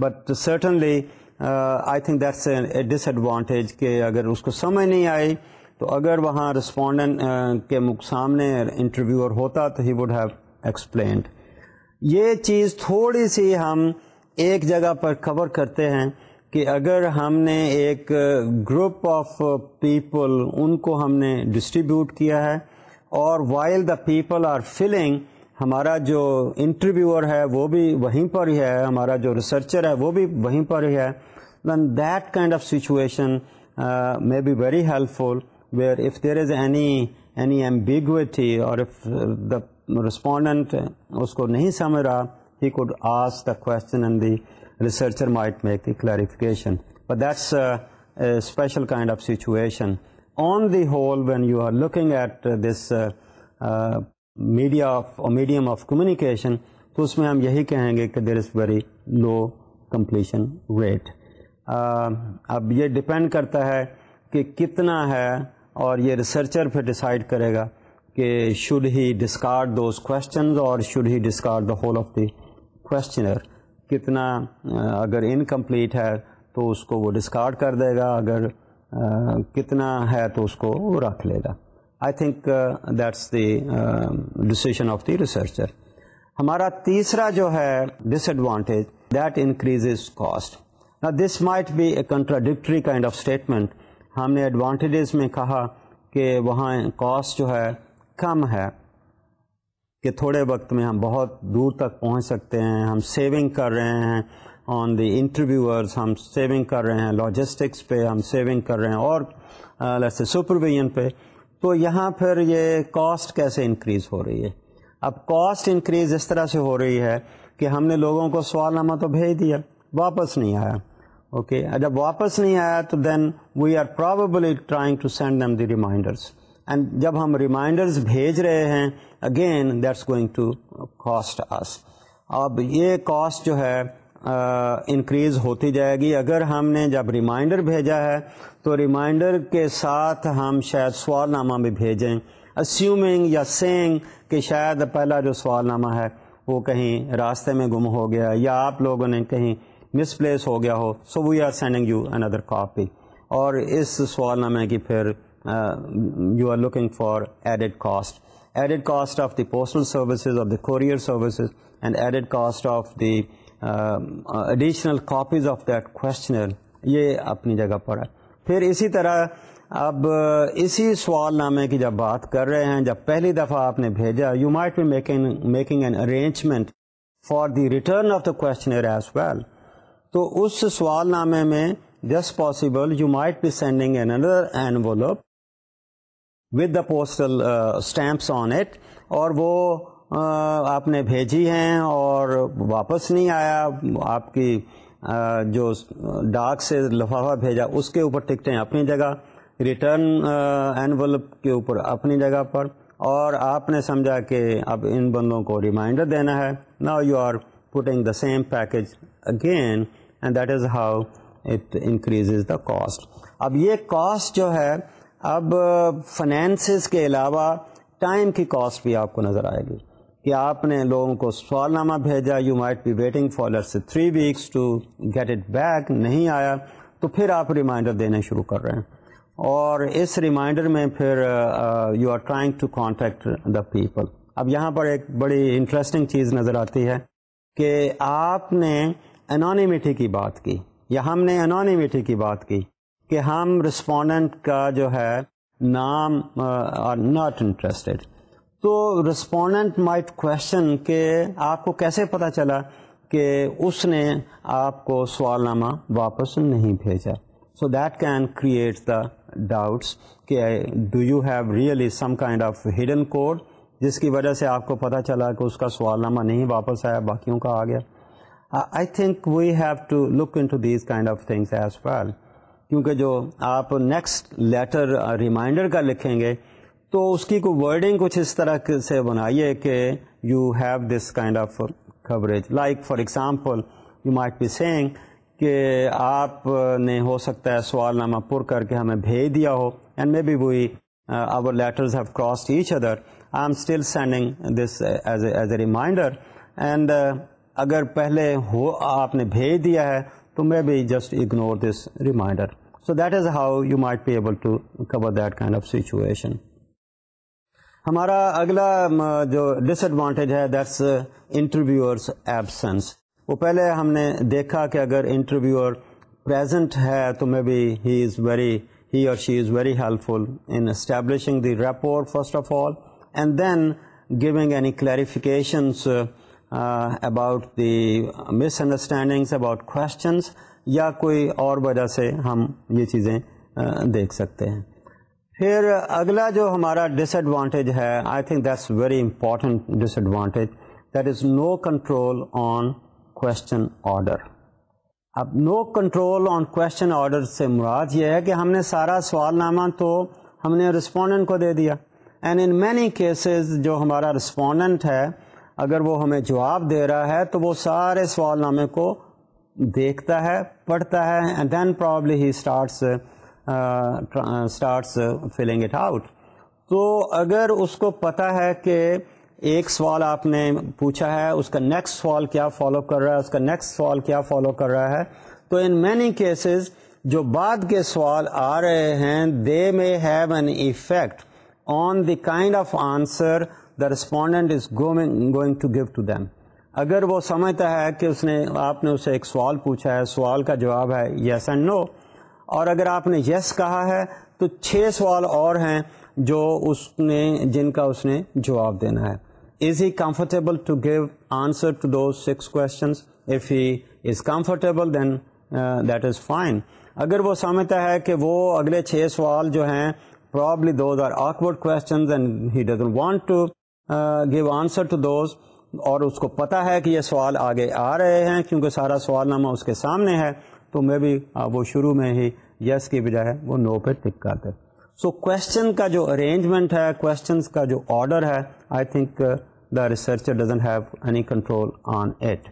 but certainly I think that's a disadvantage کہ اگر اس کو سمجھ نہیں آئی تو اگر وہاں رسپونڈنٹ کے سامنے انٹرویور ہوتا تو ہی وڈ ہیو ایکسپلینڈ یہ چیز تھوڑی سی ہم ایک جگہ پر کور کرتے ہیں کہ اگر ہم نے ایک گروپ آف پیپل ان کو ہم نے ڈسٹریبیوٹ کیا ہے اور while the people are filling ہمارا جو انٹرویور ہے وہ بھی وہیں پر ہی ہے ہمارا جو ریسرچر ہے وہ بھی وہیں پر ہی ہے then that kind of situation maybe very helpful where if there is any any ambiguity اور ریسپونڈنٹ اس کو نہیں سمجھ رہا ہی could ask the question اینڈرچر clarification special kind of situation on the whole when you are looking at this media medium of communication تو اس میں ہم یہی کہیں گے کہ there is very low completion rate اب یہ ڈپینڈ کرتا ہے کہ کتنا ہے اور یہ ریسرچر پھر ڈیسائڈ کرے گا کہ should he discard those questions اور should he discard the whole of the questionnaire کتنا اگر انکمپلیٹ ہے تو اس کو وہ ڈسکارڈ کر دے گا اگر کتنا ہے تو اس کو وہ رکھ لے گا I think that's the decision of the researcher ہمارا تیسرا جو ہے disadvantage that increase cost this might be a contradictory kind of statement ہم نے ایڈوانٹیجز میں کہا کہ وہاں کاسٹ جو ہے کم ہے کہ تھوڑے وقت میں ہم بہت دور تک پہنچ سکتے ہیں ہم سیونگ کر رہے ہیں آن دی انٹرویورس ہم سیونگ کر رہے ہیں لاجسٹکس پہ ہم سیونگ کر رہے ہیں اور جیسے سپرویژن پہ تو یہاں پھر یہ کاسٹ کیسے انکریز ہو رہی ہے اب کاسٹ انکریز اس طرح سے ہو رہی ہے کہ ہم نے لوگوں کو سوال نامہ تو بھیج دیا واپس نہیں آیا اوکے جب واپس نہیں آیا تو then we are probably trying to send them the reminders and جب ہم ریمائنڈرز بھیج رہے ہیں again that's going to cost us اب یہ کاسٹ جو ہے انکریز uh, ہوتی جائے گی اگر ہم نے جب ریمائنڈر بھیجا ہے تو ریمائنڈر کے ساتھ ہم شاید سوال نامہ بھی بھیجیں اسیومنگ یا سینگ کہ شاید پہلا جو سوال نامہ ہے وہ کہیں راستے میں گم ہو گیا یا آپ لوگوں نے کہیں مسپلیس ہو گیا ہو so we are sending you another copy اور اس سوال نامے کی پھر you are looking for added cost added cost of the postal services of the courier services and added cost of the additional copies of that questionnaire یہ اپنی جگہ پر ہے پھر اسی طرح اب اسی سوال نامے کی جب بات کر رہے ہیں جب پہلی دفعہ آپ نے بھیجا you might be making making an arrangement for the return of the questionnaire as well تو اس سوال نامے میں جس possible you might be sending an another an with the postal stamps on it اور وہ uh, آپ نے بھیجی ہیں اور واپس نہیں آیا آپ کی uh, جو ڈاک سے لفافہ بھیجا اس کے اوپر ٹکٹیں اپنی جگہ ریٹرن اینولپ uh, کے اوپر اپنی جگہ پر اور آپ نے سمجھا کہ اب ان بندوں کو ریمائنڈر دینا ہے نا you are putting the same package again and that is how it increase the cost اب یہ کاسٹ جو ہے اب فنانسز کے علاوہ ٹائم کی کاسٹ بھی آپ کو نظر آئے گی کہ آپ نے لوگوں کو سوال نامہ بھیجا یو مائٹ بی ویٹنگ سے three weeks to get it back نہیں آیا تو پھر آپ ریمائنڈر دینا شروع کر رہے ہیں اور اس ریمائنڈر میں پھر you are trying to contact the people اب یہاں پر ایک بڑی انٹرسٹنگ چیز نظر آتی ہے کہ آپ نے انانیمیٹی کی بات کی یا ہم نے انانیمیٹی کی بات کی کہ ہم رسپونڈنٹ کا جو ہے نام آر ناٹ انٹرسٹڈ تو رسپونڈنٹ مائٹ کوشچن کہ آپ کو کیسے پتا چلا کہ اس نے آپ کو سوال نامہ واپس نہیں بھیجا so that can create the doubts کہ do you have really some kind of hidden code جس کی وجہ سے آپ کو پتہ چلا کہ اس کا سوال نامہ نہیں واپس آیا باقیوں کا آ گیا I think we have to look into these kind of things as well کیونکہ جو آپ نیکسٹ لیٹر ریمائنڈر کا لکھیں گے تو اس کی کوئی ورڈنگ کچھ اس طرح سے بنائیے کہ you have this kind of coverage like for example you might be saying کہ آپ uh, نے ہو سکتا ہے سوال نامہ پر کر کے ہمیں بھیج دیا ہو and maybe we our letters have crossed each other I am still sending this as a reminder and اگر پہلے ہو آپ نے بھیج دیا ہے تو maybe just ignore this reminder so that is how you might be able to cover that kind of situation ہمارا اگلا جو ڈس ایڈوانٹیج ہے دیٹس ایبسنس uh, وہ پہلے ہم نے دیکھا کہ اگر انٹرویوئر پرزینٹ ہے تو may be he is very he اور she is very helpful in establishing the rapport first of all and then giving any clarifications about the misunderstandings about questions یا کوئی اور وجہ سے ہم یہ چیزیں دیکھ سکتے ہیں پھر اگلا جو ہمارا ڈس ایڈوانٹیج ہے I think that's very important disadvantage that is no control on question order اب no control on question order سے مراد یہ ہے کہ ہم نے سارا سوال نامہ تو ہم نے رسپونڈنٹ کو دے دیا اینڈ ان مینی کیسز جو ہمارا رسپونڈنٹ ہے اگر وہ ہمیں جواب دے رہا ہے تو وہ سارے سوال نامے کو دیکھتا ہے پڑھتا ہے and then probably he starts starts filling it out تو اگر اس کو پتا ہے کہ ایک سوال آپ نے پوچھا ہے اس کا نیکسٹ سوال کیا فالو کر رہا ہے اس کا نیکسٹ سوال کیا فالو کر رہا ہے تو ان مینی کیسز جو بعد کے سوال آ رہے ہیں they may have an effect on the kind of answer the respondent is going to to give them اگر وہ سمجھتا ہے کہ اس نے آپ نے اسے ایک سوال پوچھا ہے سوال کا جواب ہے یس اینڈ نو اور اگر آپ نے یس yes کہا ہے تو چھ سوال اور ہیں جو اس نے جن کا اس نے جواب دینا ہے is he comfortable to give answer to do six questions if he is is comfortable then that fine اگر وہ سمجھتا ہے کہ وہ اگلے چھ سوال جو ہیں probably those are awkward questions and he want to give answer to those اور اس کو پتا ہے کہ یہ سوال آگے آ رہے ہیں کیونکہ سارا سوال نامہ اس کے سامنے ہے تو مے بی وہ شروع میں ہی یس yes کی بجائے وہ نو پہ ٹک کرتے سو کوشچن کا جو ارینجمنٹ ہے کوشچنس کا جو آڈر ہے I think the researcher doesn't have any control on it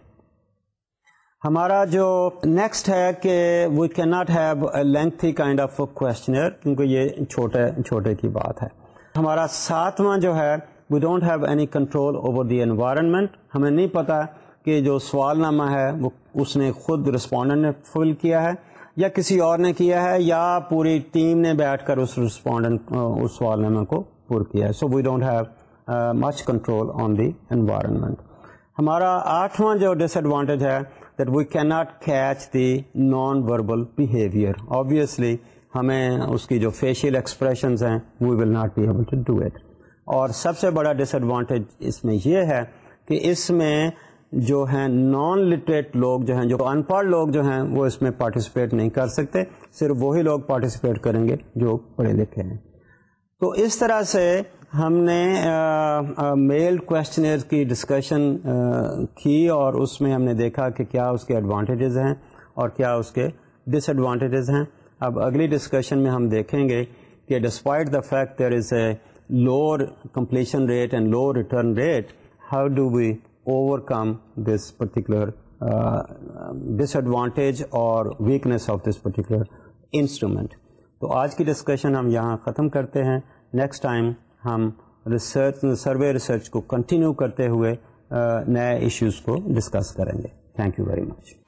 ہمارا جو نیکسٹ ہے کہ we not have lengthy kind of questionnaire کیونکہ یہ چھوٹے چھوٹے کی بات ہے ہمارا ساتواں جو ہے we don't have any control over the environment ہمیں نہیں پتا کہ جو سوال نامہ ہے وہ اس نے خود رسپونڈنٹ نے فل کیا ہے یا کسی اور نے کیا ہے یا پوری ٹیم نے بیٹھ کر اس رسپونڈنٹ اس سوال نامہ کو پور کیا ہے so we don't have much control on the environment ہمارا آٹھواں جو ڈس ایڈوانٹیج ہے that we not catch the non verbal behaviour obviously ہمیں اس کی جو فیشیل ایکسپریشنز ہیں we will not be able to do اور سب سے بڑا ڈس ایڈوانٹیج اس میں یہ ہے کہ اس میں جو ہیں نان لٹریٹ لوگ جو ہیں جو ان پڑھ لوگ جو ہیں وہ اس میں پارٹیسپیٹ نہیں کر سکتے صرف وہی لوگ پارٹیسپیٹ کریں گے جو پڑھے لکھے ہیں تو اس طرح سے ہم نے میل کوشچنر کی ڈسکشن کی اور اس میں ہم نے دیکھا کہ کیا اس کے ایڈوانٹیجز ہیں اور کیا اس کے ڈس ایڈوانٹیجز ہیں اب اگلی ڈسکشن میں ہم دیکھیں گے کہ despite the fact there is a lower completion rate and lower return rate, how do we overcome this particular uh, disadvantage or weakness of this particular instrument. تو آج کی ڈسکشن ہم یہاں ختم کرتے ہیں نیکسٹ ٹائم ہم ریسرچ سروے ریسرچ کو کنٹینیو کرتے ہوئے نئے ایشوز کو ڈسکس کریں گے تھینک یو ویری مچ